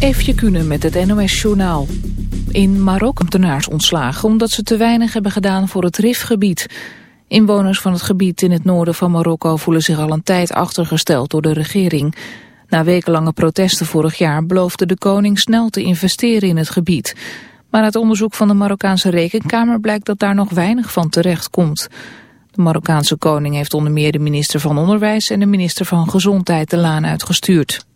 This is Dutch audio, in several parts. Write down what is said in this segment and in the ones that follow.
Eefje Kunnen met het NOS-journaal. In Marokko ambtenaars ontslagen omdat ze te weinig hebben gedaan voor het Rifgebied. Inwoners van het gebied in het noorden van Marokko voelen zich al een tijd achtergesteld door de regering. Na wekenlange protesten vorig jaar beloofde de koning snel te investeren in het gebied. Maar uit onderzoek van de Marokkaanse Rekenkamer blijkt dat daar nog weinig van terecht komt. De Marokkaanse koning heeft onder meer de minister van Onderwijs en de minister van Gezondheid de laan uitgestuurd.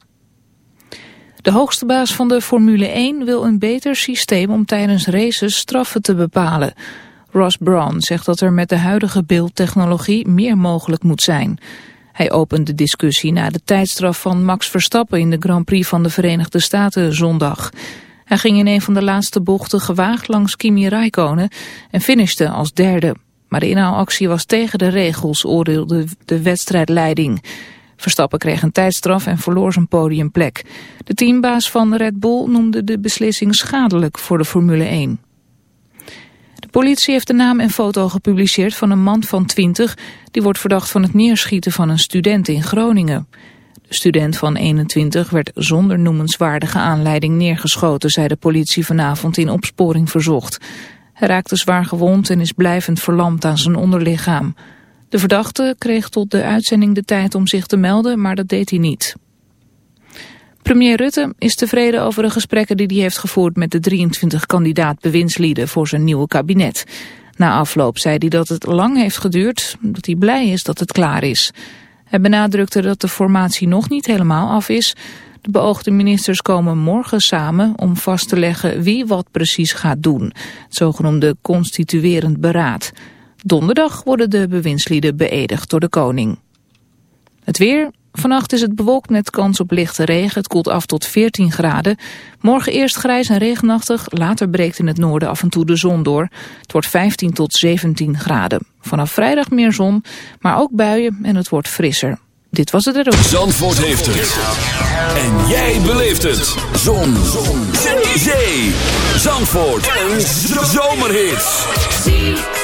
De hoogste baas van de Formule 1 wil een beter systeem om tijdens races straffen te bepalen. Ross Brawn zegt dat er met de huidige beeldtechnologie meer mogelijk moet zijn. Hij opent de discussie na de tijdstraf van Max Verstappen in de Grand Prix van de Verenigde Staten zondag. Hij ging in een van de laatste bochten gewaagd langs Kimi Räikkönen en finishte als derde. Maar de inhaalactie was tegen de regels, oordeelde de wedstrijdleiding. Verstappen kreeg een tijdstraf en verloor zijn podiumplek. De teambaas van Red Bull noemde de beslissing schadelijk voor de Formule 1. De politie heeft de naam en foto gepubliceerd van een man van 20... die wordt verdacht van het neerschieten van een student in Groningen. De student van 21 werd zonder noemenswaardige aanleiding neergeschoten... zei de politie vanavond in opsporing verzocht. Hij raakte zwaar gewond en is blijvend verlamd aan zijn onderlichaam... De verdachte kreeg tot de uitzending de tijd om zich te melden, maar dat deed hij niet. Premier Rutte is tevreden over de gesprekken die hij heeft gevoerd met de 23 kandidaat bewindslieden voor zijn nieuwe kabinet. Na afloop zei hij dat het lang heeft geduurd, dat hij blij is dat het klaar is. Hij benadrukte dat de formatie nog niet helemaal af is. De beoogde ministers komen morgen samen om vast te leggen wie wat precies gaat doen. Het zogenoemde constituerend beraad. Donderdag worden de bewindslieden beëdigd door de koning. Het weer. Vannacht is het bewolkt met kans op lichte regen. Het koelt af tot 14 graden. Morgen eerst grijs en regenachtig. Later breekt in het noorden af en toe de zon door. Het wordt 15 tot 17 graden. Vanaf vrijdag meer zon, maar ook buien en het wordt frisser. Dit was het erop. Zandvoort heeft het. En jij beleeft het. Zon. zon. Zee. Zandvoort. Een zomerhit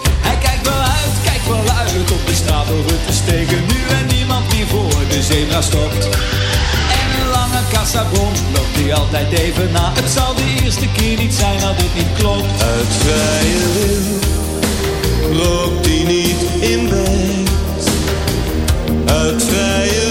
Hij kijkt wel uit, kijkt wel uit op de straat steken. Nu en niemand meer voor de zebra stopt. En een lange kassabon loopt hij altijd even na. Het zal de eerste keer niet zijn dat het niet klopt. Uit vrije wil rookt hij niet in bed. Uit vrije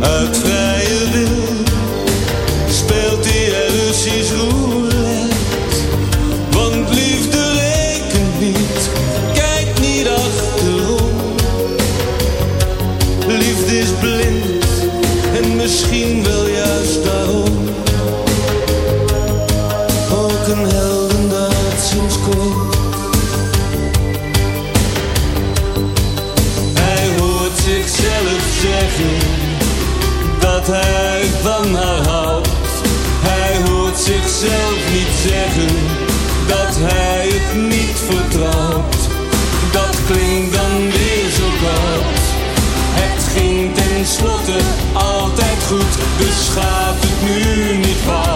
Uit vrije wil fall.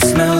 smells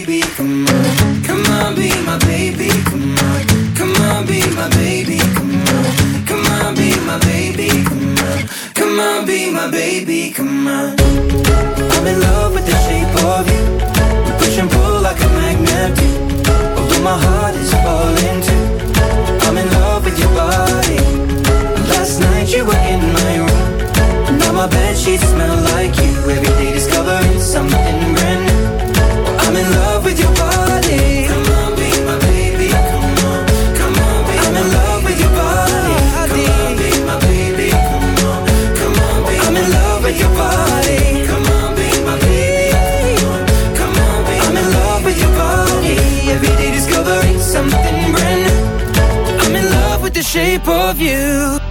shape of you.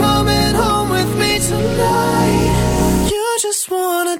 just wanna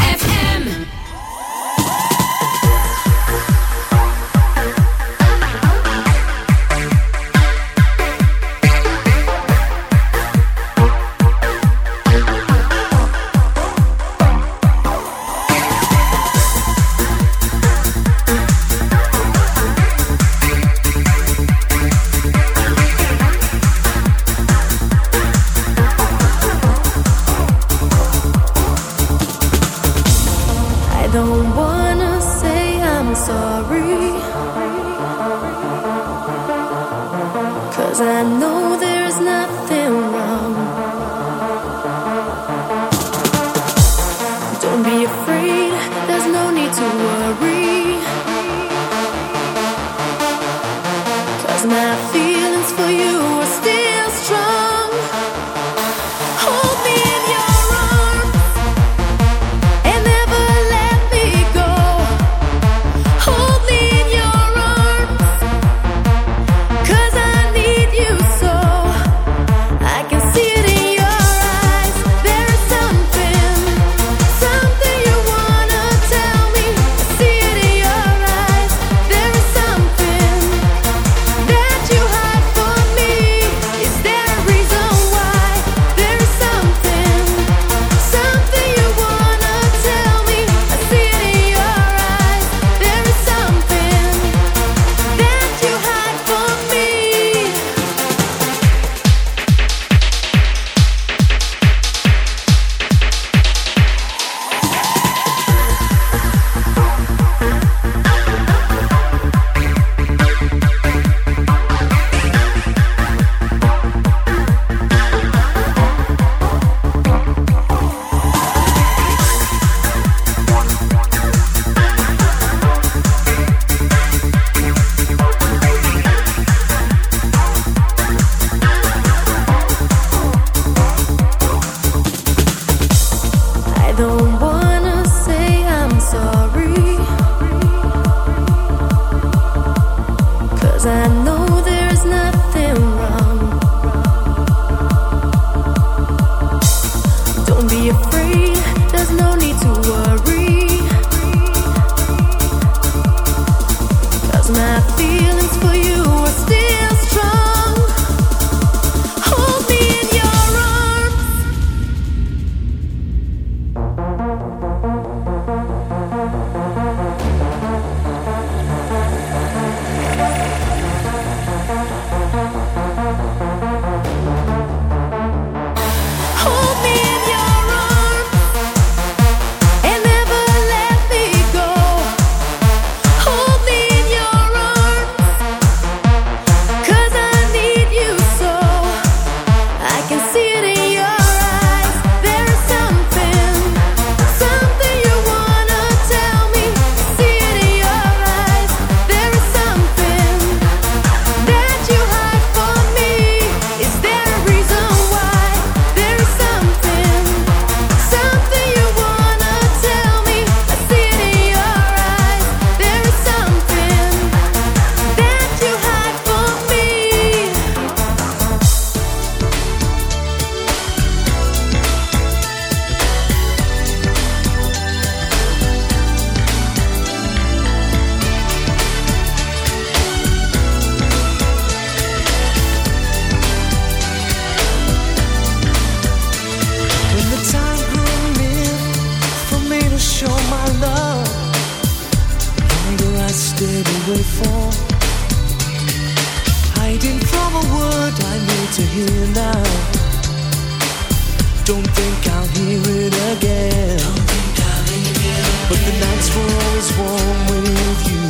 Don't think I'll hear it again. Hear it but the nights were always warm with you.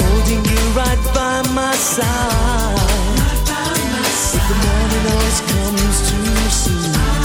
Holding you right by my side. Right by my side. But the morning always comes too soon.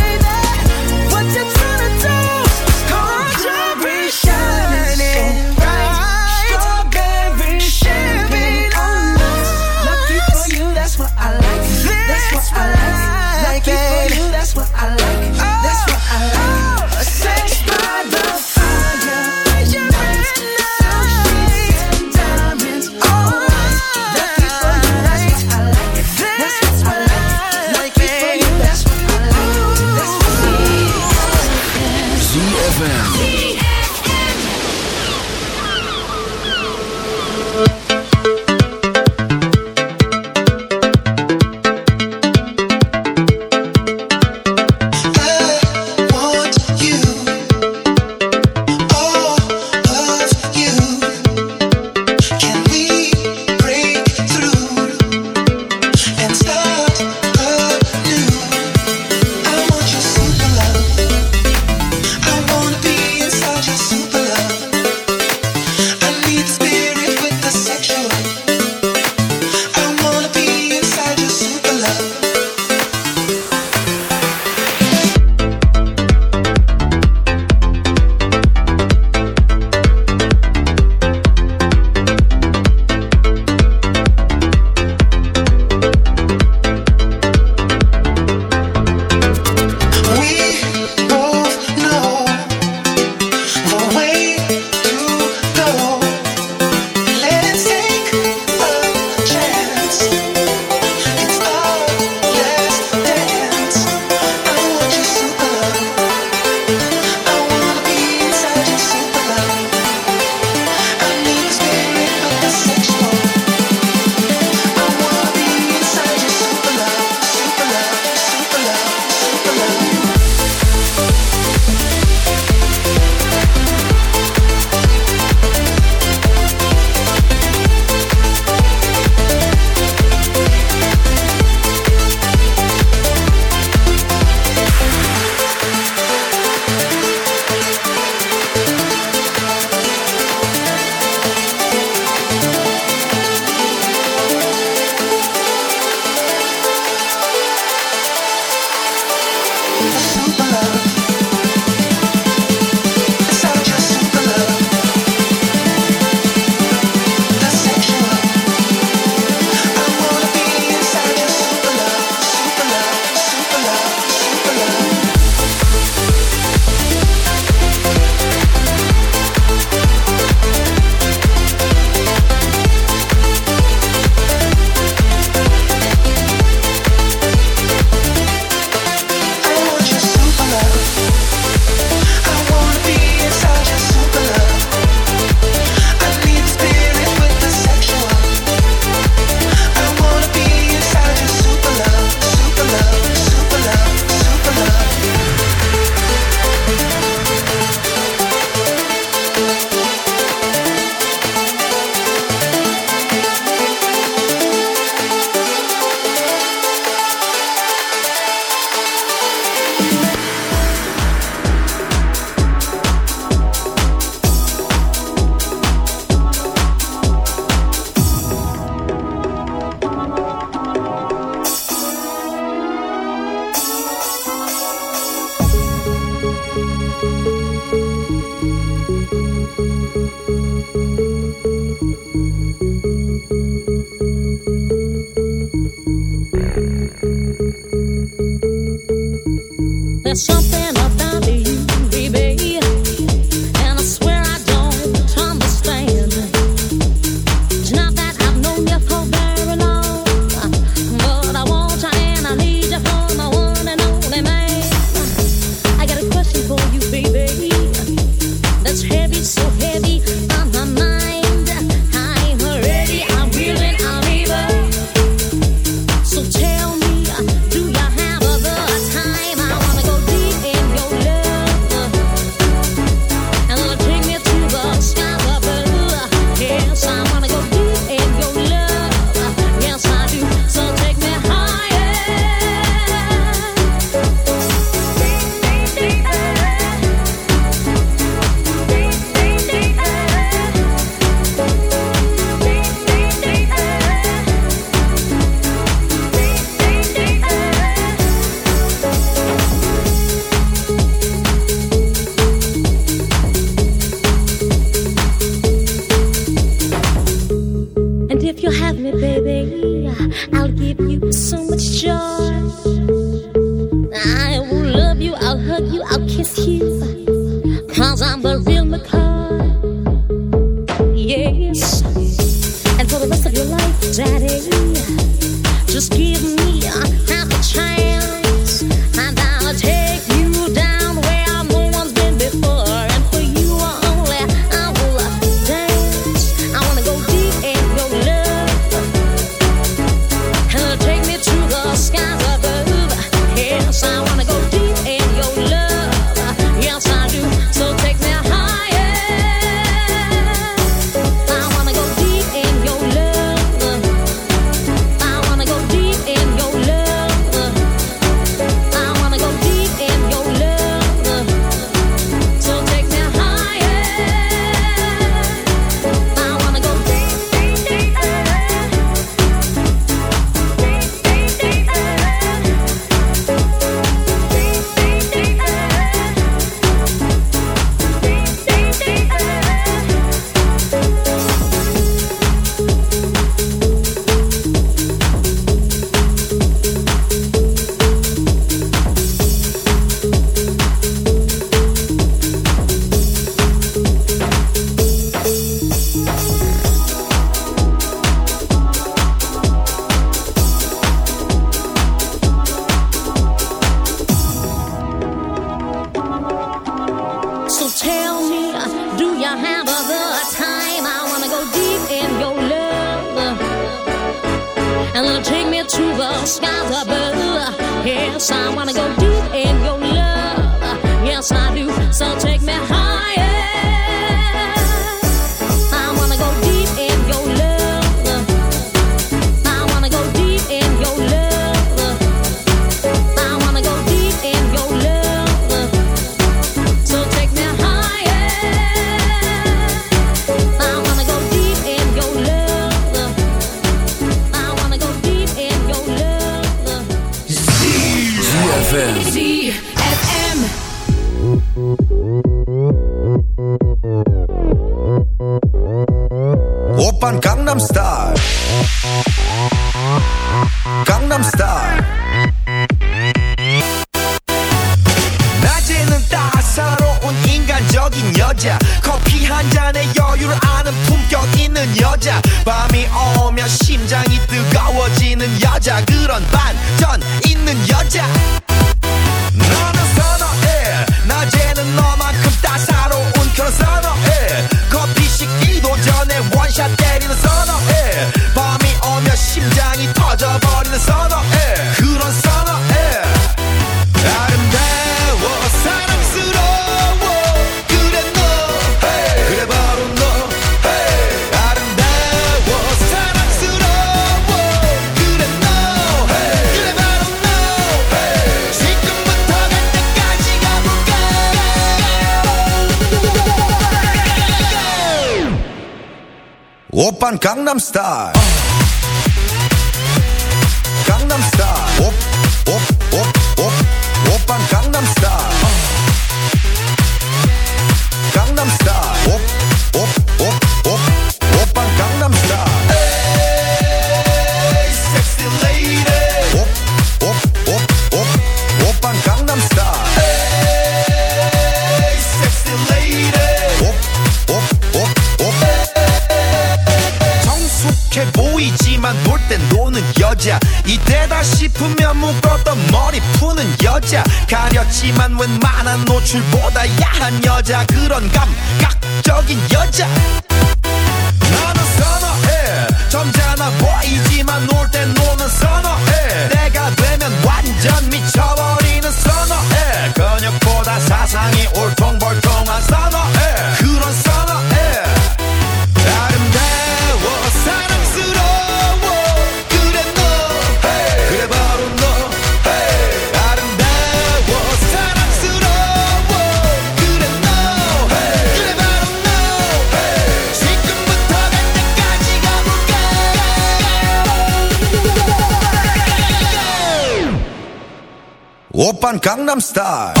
star.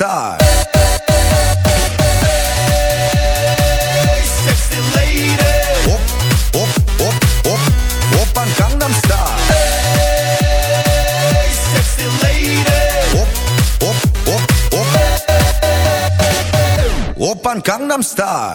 star. Hey. Op, op, op, op, op Gangnam Star. Hey. Op, op, op, op. Op Gangnam Star.